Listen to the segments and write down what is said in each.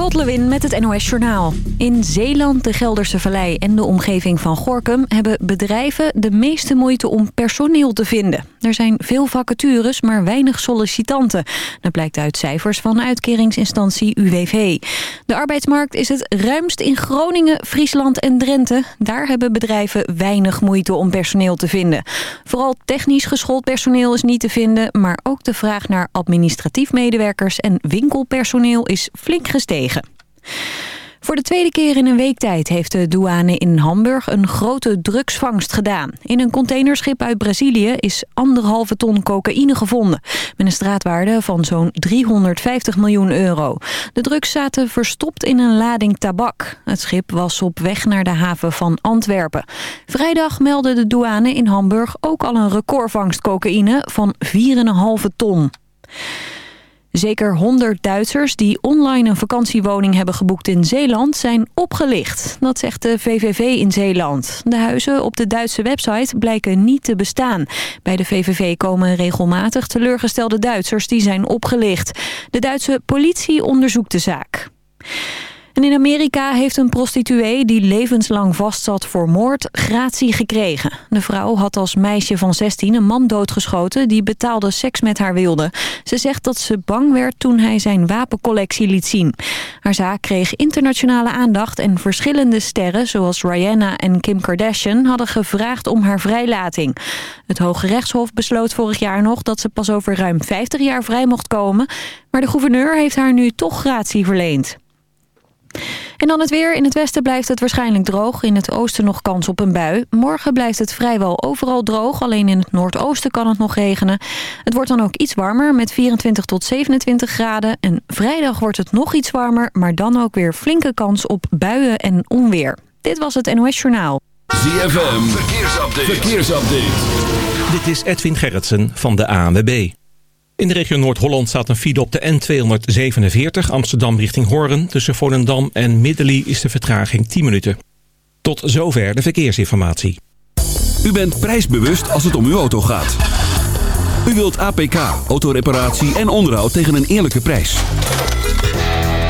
Lot Lewin met het NOS Journaal. In Zeeland, de Gelderse Vallei en de omgeving van Gorkum... hebben bedrijven de meeste moeite om personeel te vinden. Er zijn veel vacatures, maar weinig sollicitanten. Dat blijkt uit cijfers van uitkeringsinstantie UWV. De arbeidsmarkt is het ruimst in Groningen, Friesland en Drenthe. Daar hebben bedrijven weinig moeite om personeel te vinden. Vooral technisch geschoold personeel is niet te vinden... maar ook de vraag naar administratief medewerkers en winkelpersoneel is flink gestegen. Voor de tweede keer in een week tijd heeft de douane in Hamburg een grote drugsvangst gedaan. In een containerschip uit Brazilië is anderhalve ton cocaïne gevonden. Met een straatwaarde van zo'n 350 miljoen euro. De drugs zaten verstopt in een lading tabak. Het schip was op weg naar de haven van Antwerpen. Vrijdag meldde de douane in Hamburg ook al een recordvangst cocaïne van 4,5 ton. Zeker 100 Duitsers die online een vakantiewoning hebben geboekt in Zeeland zijn opgelicht. Dat zegt de VVV in Zeeland. De huizen op de Duitse website blijken niet te bestaan. Bij de VVV komen regelmatig teleurgestelde Duitsers die zijn opgelicht. De Duitse politie onderzoekt de zaak. En in Amerika heeft een prostituee die levenslang vastzat voor moord gratie gekregen. De vrouw had als meisje van 16 een man doodgeschoten die betaalde seks met haar wilde. Ze zegt dat ze bang werd toen hij zijn wapencollectie liet zien. Haar zaak kreeg internationale aandacht en verschillende sterren zoals Rihanna en Kim Kardashian hadden gevraagd om haar vrijlating. Het Hoge Rechtshof besloot vorig jaar nog dat ze pas over ruim 50 jaar vrij mocht komen. Maar de gouverneur heeft haar nu toch gratie verleend. En dan het weer. In het westen blijft het waarschijnlijk droog. In het oosten nog kans op een bui. Morgen blijft het vrijwel overal droog. Alleen in het noordoosten kan het nog regenen. Het wordt dan ook iets warmer met 24 tot 27 graden. En vrijdag wordt het nog iets warmer. Maar dan ook weer flinke kans op buien en onweer. Dit was het NOS Journaal. ZFM. Verkeersupdate. Verkeersupdate. Dit is Edwin Gerritsen van de ANWB. In de regio Noord-Holland staat een file op de N247 Amsterdam richting Hoorn. Tussen Volendam en Middelie is de vertraging 10 minuten. Tot zover de verkeersinformatie. U bent prijsbewust als het om uw auto gaat. U wilt APK, autoreparatie en onderhoud tegen een eerlijke prijs.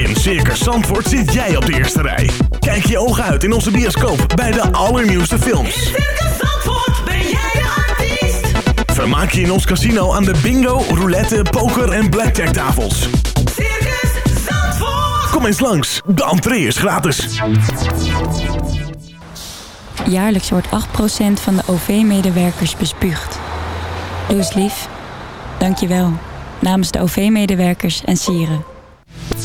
In Circus Zandvoort zit jij op de eerste rij. Kijk je ogen uit in onze bioscoop bij de allernieuwste In films. Circus Zandvoort ben jij de artiest. Vermaak je in ons casino aan de bingo, roulette, poker en blackjack tafels. Circus Zandvoort. Kom eens langs, de entree is gratis. Jaarlijks wordt 8% van de OV-medewerkers bespuugd. Doe eens lief. Dank je wel. Namens de OV-medewerkers en sieren.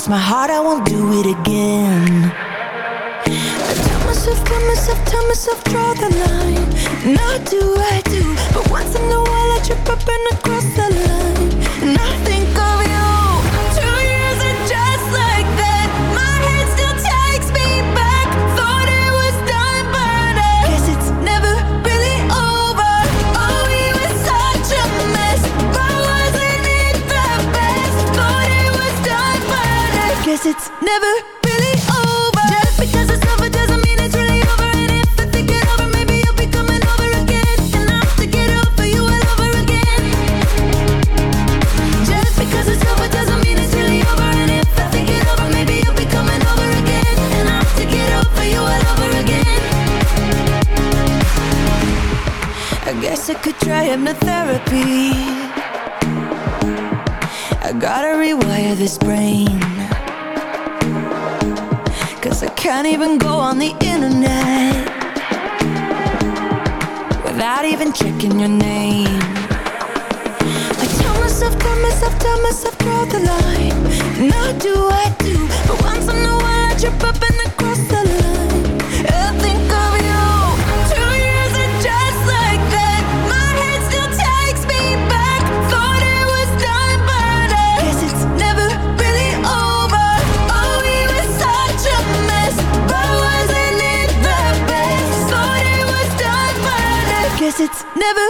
promise my heart I won't do it again. I tell myself, tell myself, tell myself, draw the line. Not do I do But once in a while I trip up and I cry Guess I could try hypnotherapy. I gotta rewire this brain. Cause I can't even go on the internet Without even checking your name. I tell myself, tell myself, tell myself, draw the line. And I do, I do. But once in a while I trip up in the never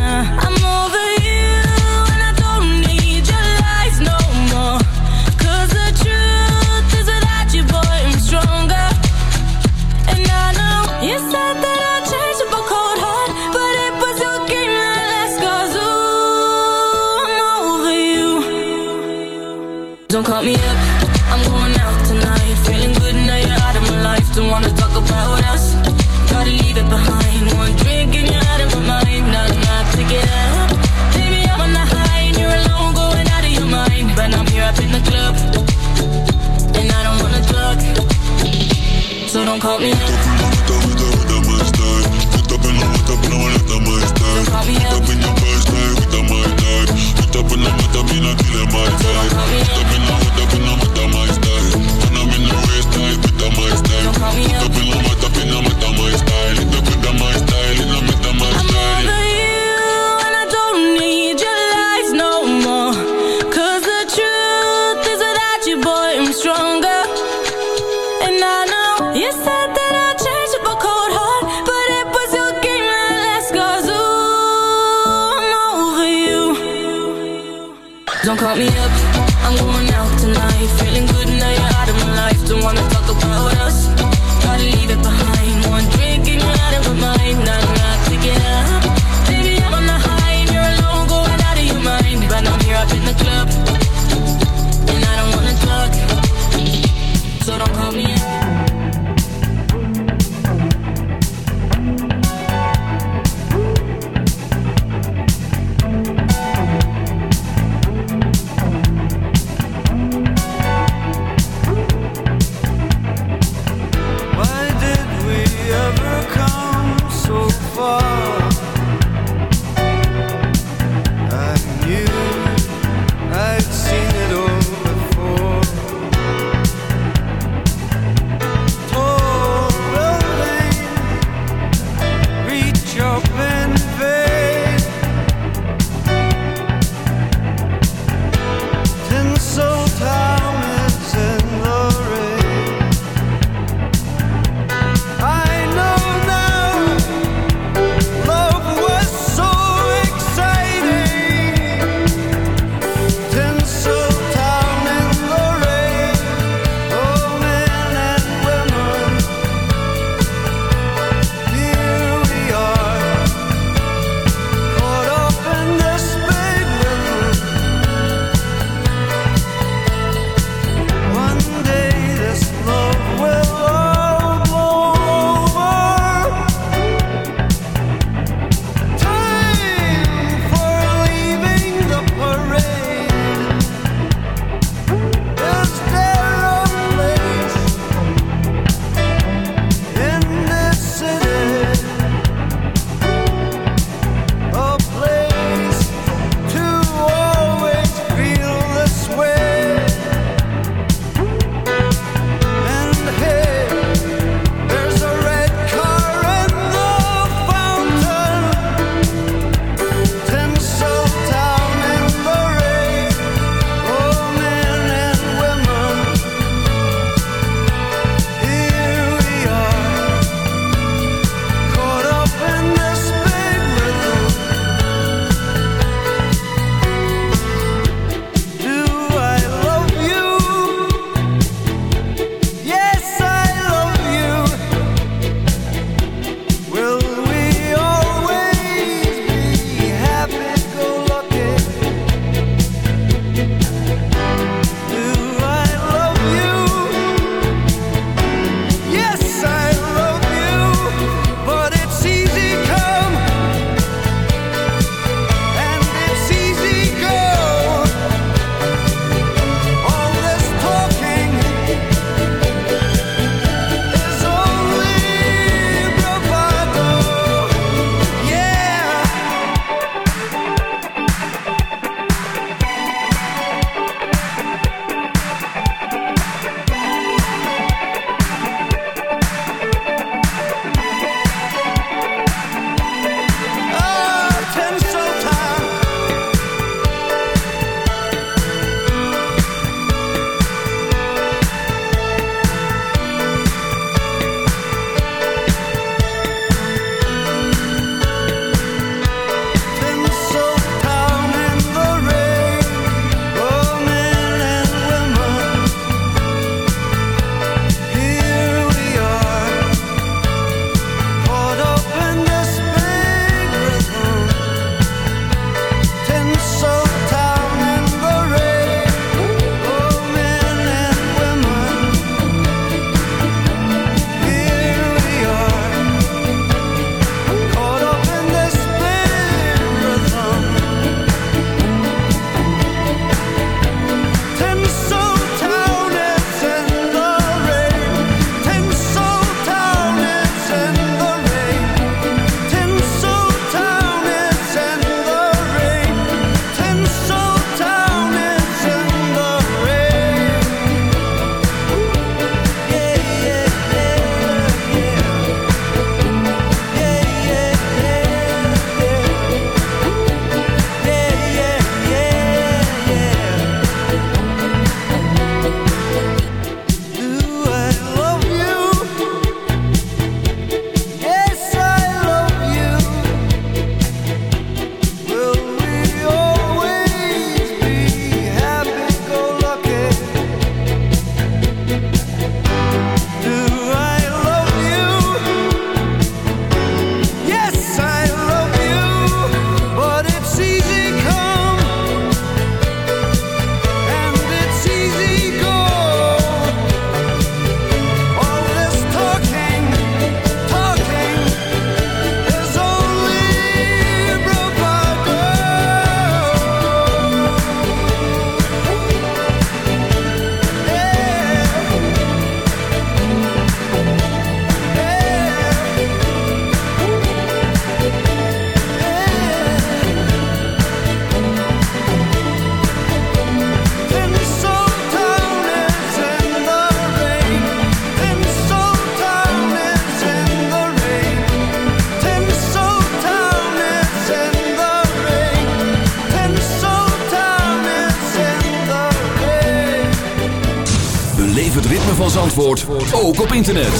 op internet.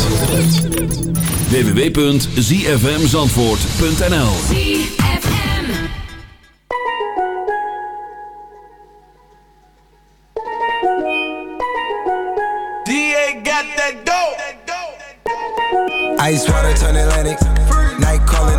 www.zfmzandvoort.nl DA got that dope. Ice water turn Atlantic.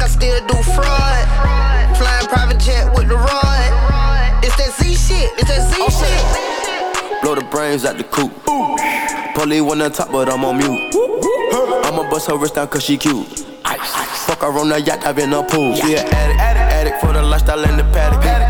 Like I still do fraud. Flying private jet with the rod. It's that Z shit, it's that Z shit. Blow the brains out the coop. Polly one on top, but I'm on mute. I'ma bust her wrist down cause she cute. Fuck her on the yacht, I've been a pool. Yeah, an addict, addict for the lifestyle and the paddock.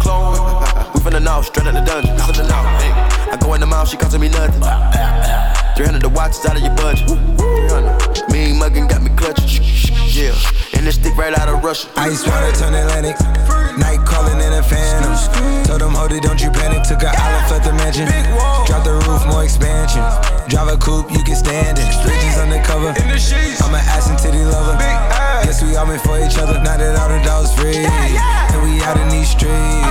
Clone. We finna know, straight out the dungeon. Finna know. Hey. I go in the mouth, she costing me nothing. 300 the watch is out of your budget. 300. Mean muggin' got me clutching. Yeah. And this stick right out of Russia. Ice water turn Atlantic. Night calling in a phantom. Told them, hold it, don't you panic. Took an island, left the mansion. Drop the roof, more expansion. Drive a coupe, you can stand it. Bridges undercover. I'm an ass and titty lover. Guess we all meant for each other. Now that all the dogs free. And we out in these streets.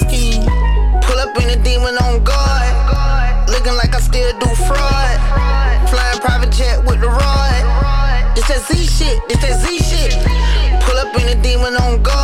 shit, it's that Z shit. Pull up in a demon on guard.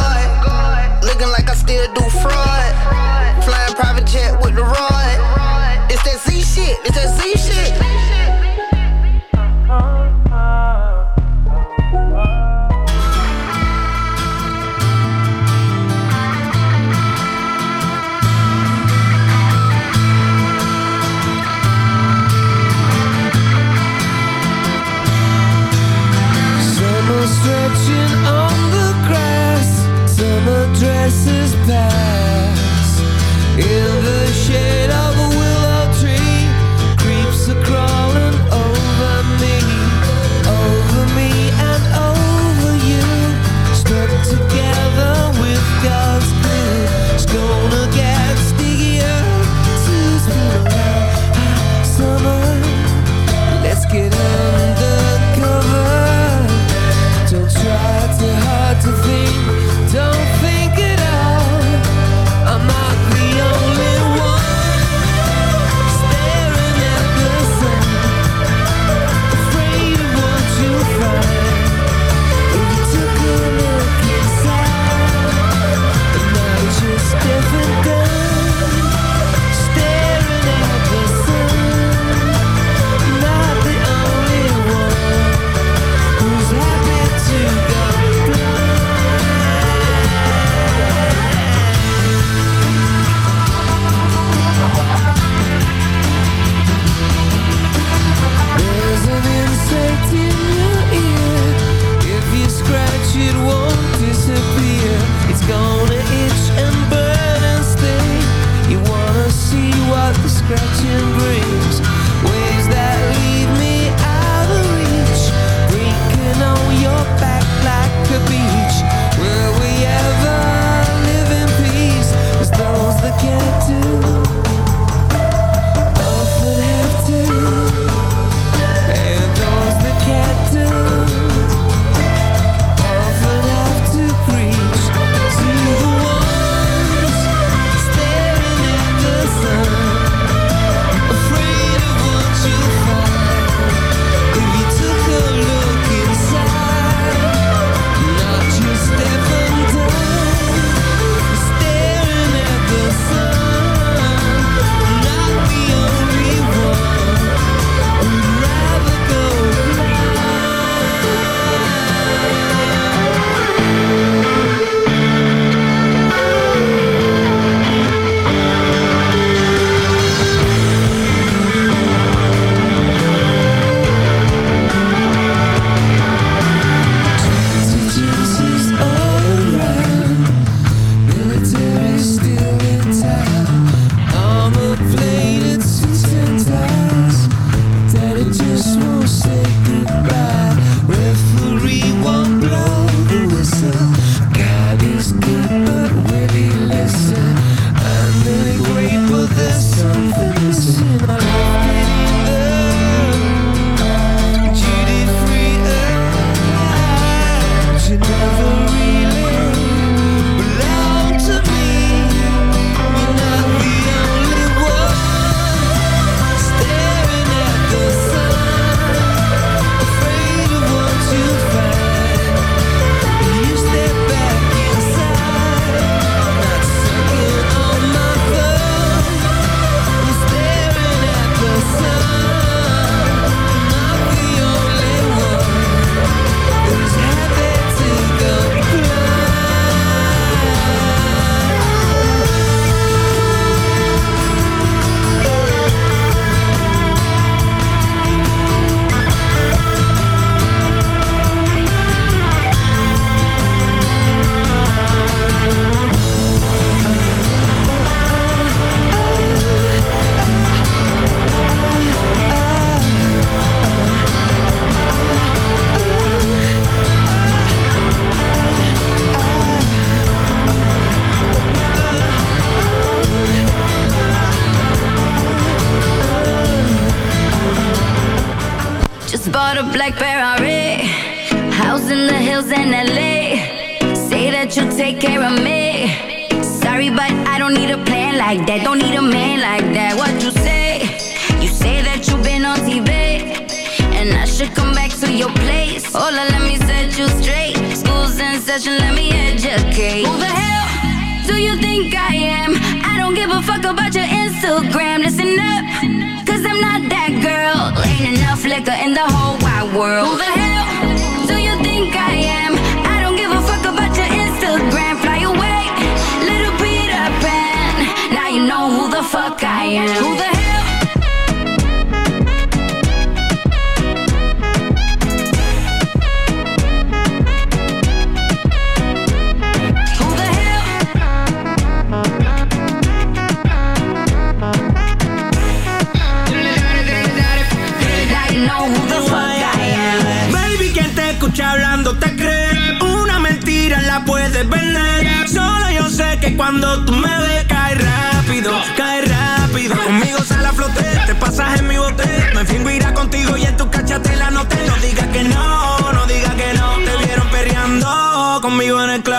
Conmigo en el club.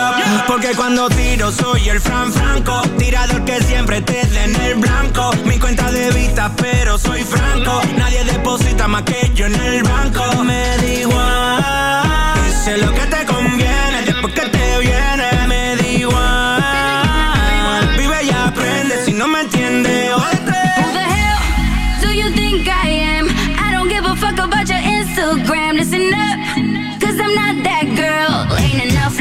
Porque cuando tiro soy el Fran Franco. Tirador que siempre te en el blanco. Mi cuenta de vista, pero soy franco. Nadie deposita más que yo en el banco. Me da igual. Sé lo que te conviene. Después que te viene, me da igual. Vive y aprende. Si no me entiendes, jódete. Who the hell do you think I am? I don't give a fuck about your Instagram. Listen up,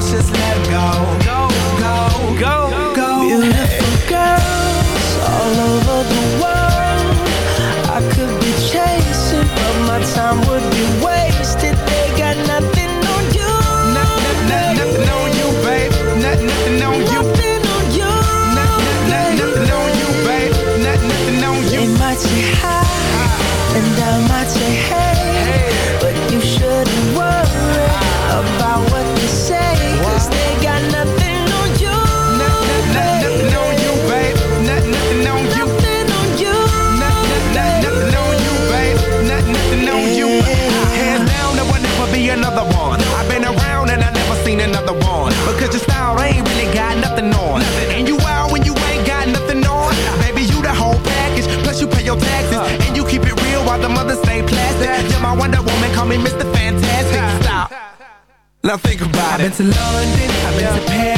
let. Go. Beautiful girls all over the world. I could be chasing, but my time would be wasted. They got nothing on you. Nothing, on you, babe. Nothing, on you. Nothing on you. Babe. Nothing, on you. Might and I might say hey. been to London, I've been yeah. to Paris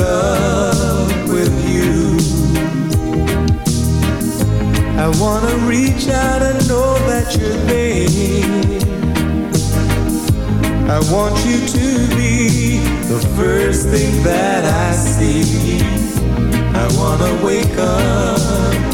up with you. I wanna reach out and know that you're. I want you to be the first thing that I see. I wanna wake up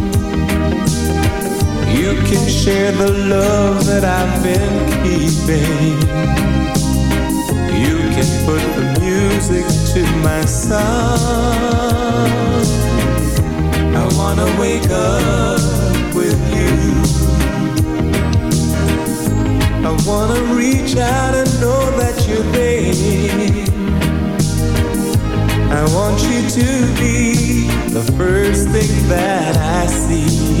You can share the love that I've been keeping. You can put the music to my song. I wanna wake up with you. I wanna reach out and know that you're there. I want you to be the first thing that I see.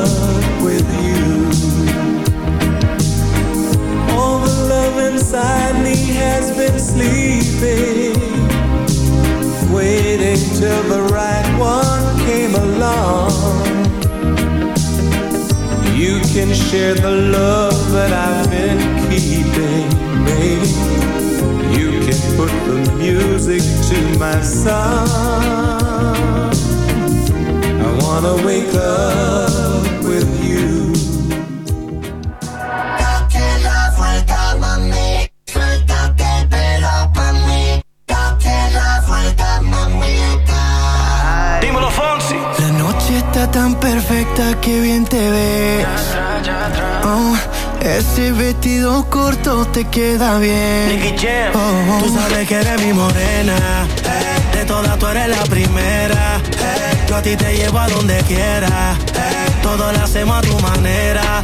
share the love that I've been keeping, baby. You can put the music to my song. I wanna wake up with you. Date la vuelta, mami. Suéltate el pelo pa' mí. Date la vuelta, mamita. Dímelo, Fonsi. La noche está tan perfecta que bien te ves. Ese vestido corto te queda bien. Oh, oh. Tú sabes que eres mi morena. De todas tú eres la primera. eh, Yo a ti te llevo a donde quiera. eh, Todo lo hacemos a tu manera.